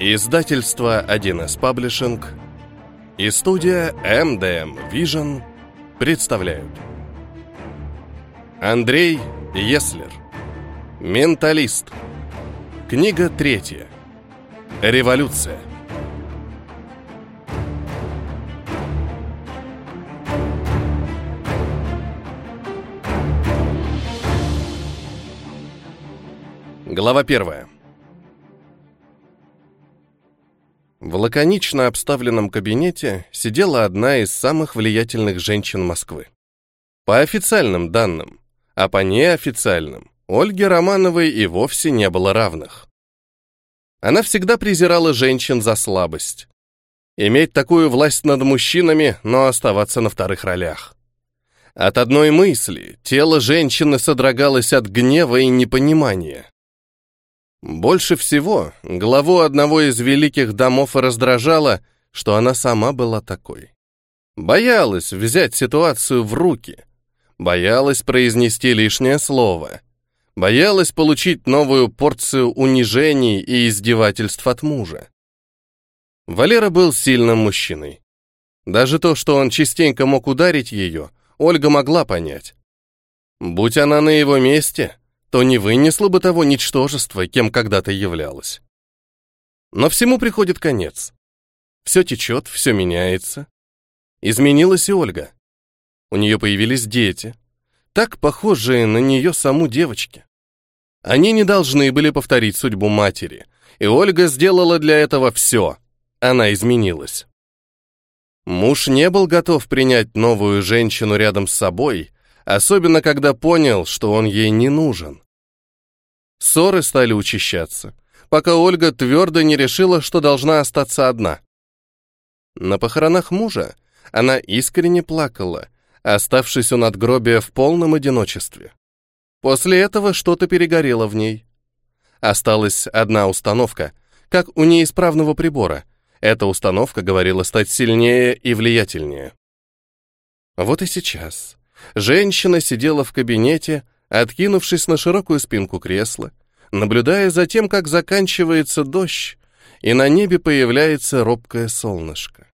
Издательство 1С Паблишинг и студия MDM Vision представляют. Андрей Еслер. Менталист. Книга третья. Революция. Глава первая В лаконично обставленном кабинете сидела одна из самых влиятельных женщин Москвы. По официальным данным, а по неофициальным, Ольге Романовой и вовсе не было равных. Она всегда презирала женщин за слабость. Иметь такую власть над мужчинами, но оставаться на вторых ролях. От одной мысли тело женщины содрогалось от гнева и непонимания. Больше всего главу одного из великих домов раздражало, что она сама была такой. Боялась взять ситуацию в руки, боялась произнести лишнее слово, боялась получить новую порцию унижений и издевательств от мужа. Валера был сильным мужчиной. Даже то, что он частенько мог ударить ее, Ольга могла понять. Будь она на его месте, то не вынесла бы того ничтожества, кем когда-то являлась. Но всему приходит конец. Все течет, все меняется. Изменилась и Ольга. У нее появились дети, так похожие на нее саму девочки. Они не должны были повторить судьбу матери, и Ольга сделала для этого все. Она изменилась. Муж не был готов принять новую женщину рядом с собой, особенно когда понял, что он ей не нужен. Ссоры стали учащаться, пока Ольга твердо не решила, что должна остаться одна. На похоронах мужа она искренне плакала, оставшись у надгробия в полном одиночестве. После этого что-то перегорело в ней. Осталась одна установка, как у неисправного прибора. Эта установка говорила стать сильнее и влиятельнее. Вот и сейчас Женщина сидела в кабинете, откинувшись на широкую спинку кресла, наблюдая за тем, как заканчивается дождь, и на небе появляется робкое солнышко.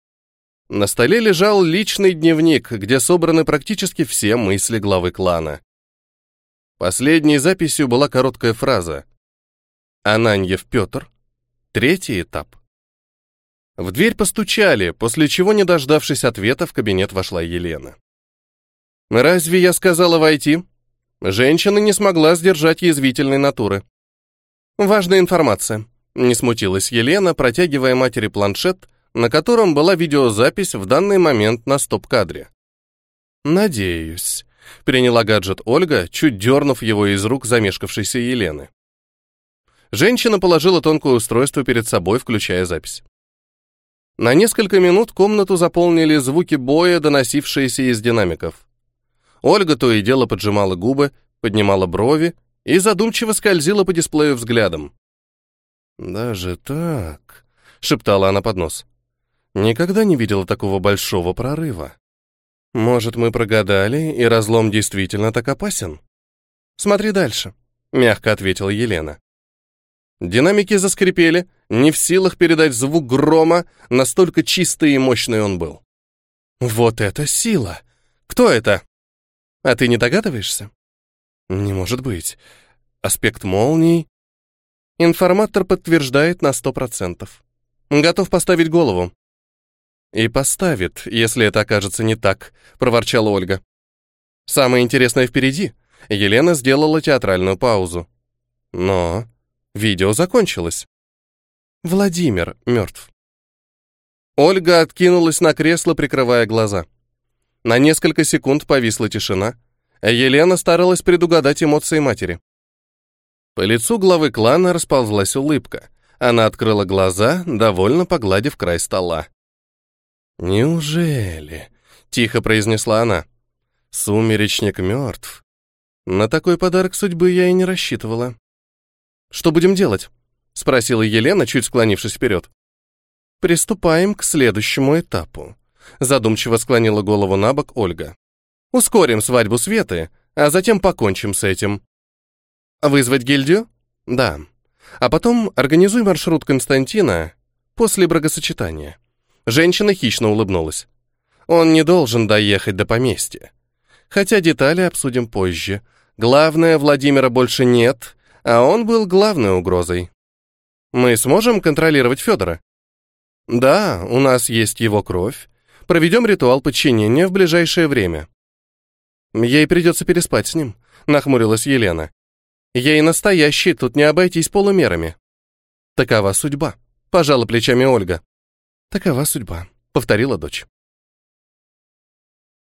На столе лежал личный дневник, где собраны практически все мысли главы клана. Последней записью была короткая фраза «Ананьев Петр. Третий этап». В дверь постучали, после чего, не дождавшись ответа, в кабинет вошла Елена. «Разве я сказала войти?» Женщина не смогла сдержать язвительной натуры. «Важная информация», — не смутилась Елена, протягивая матери планшет, на котором была видеозапись в данный момент на стоп-кадре. «Надеюсь», — приняла гаджет Ольга, чуть дернув его из рук замешкавшейся Елены. Женщина положила тонкое устройство перед собой, включая запись. На несколько минут комнату заполнили звуки боя, доносившиеся из динамиков. Ольга то и дело поджимала губы, поднимала брови и задумчиво скользила по дисплею взглядом. «Даже так?» — шептала она под нос. «Никогда не видела такого большого прорыва. Может, мы прогадали, и разлом действительно так опасен?» «Смотри дальше», — мягко ответила Елена. Динамики заскрипели, не в силах передать звук грома, настолько чистый и мощный он был. «Вот это сила! Кто это?» А ты не догадываешься? Не может быть. Аспект молний. Информатор подтверждает на сто процентов. Готов поставить голову. И поставит, если это окажется не так, проворчала Ольга. Самое интересное впереди. Елена сделала театральную паузу. Но видео закончилось. Владимир мертв. Ольга откинулась на кресло, прикрывая глаза. На несколько секунд повисла тишина, а Елена старалась предугадать эмоции матери. По лицу главы клана расползлась улыбка. Она открыла глаза, довольно погладив край стола. «Неужели?» — тихо произнесла она. «Сумеречник мертв. На такой подарок судьбы я и не рассчитывала». «Что будем делать?» — спросила Елена, чуть склонившись вперед. «Приступаем к следующему этапу», Задумчиво склонила голову на бок Ольга. Ускорим свадьбу Светы, а затем покончим с этим. Вызвать гильдию? Да. А потом организуй маршрут Константина после бракосочетания. Женщина хищно улыбнулась. Он не должен доехать до поместья. Хотя детали обсудим позже. Главное, Владимира больше нет, а он был главной угрозой. Мы сможем контролировать Федора? Да, у нас есть его кровь. Проведем ритуал подчинения в ближайшее время. Ей придется переспать с ним, нахмурилась Елена. Ей настоящий, тут не обойтись полумерами. Такова судьба, пожала плечами Ольга. Такова судьба, повторила дочь.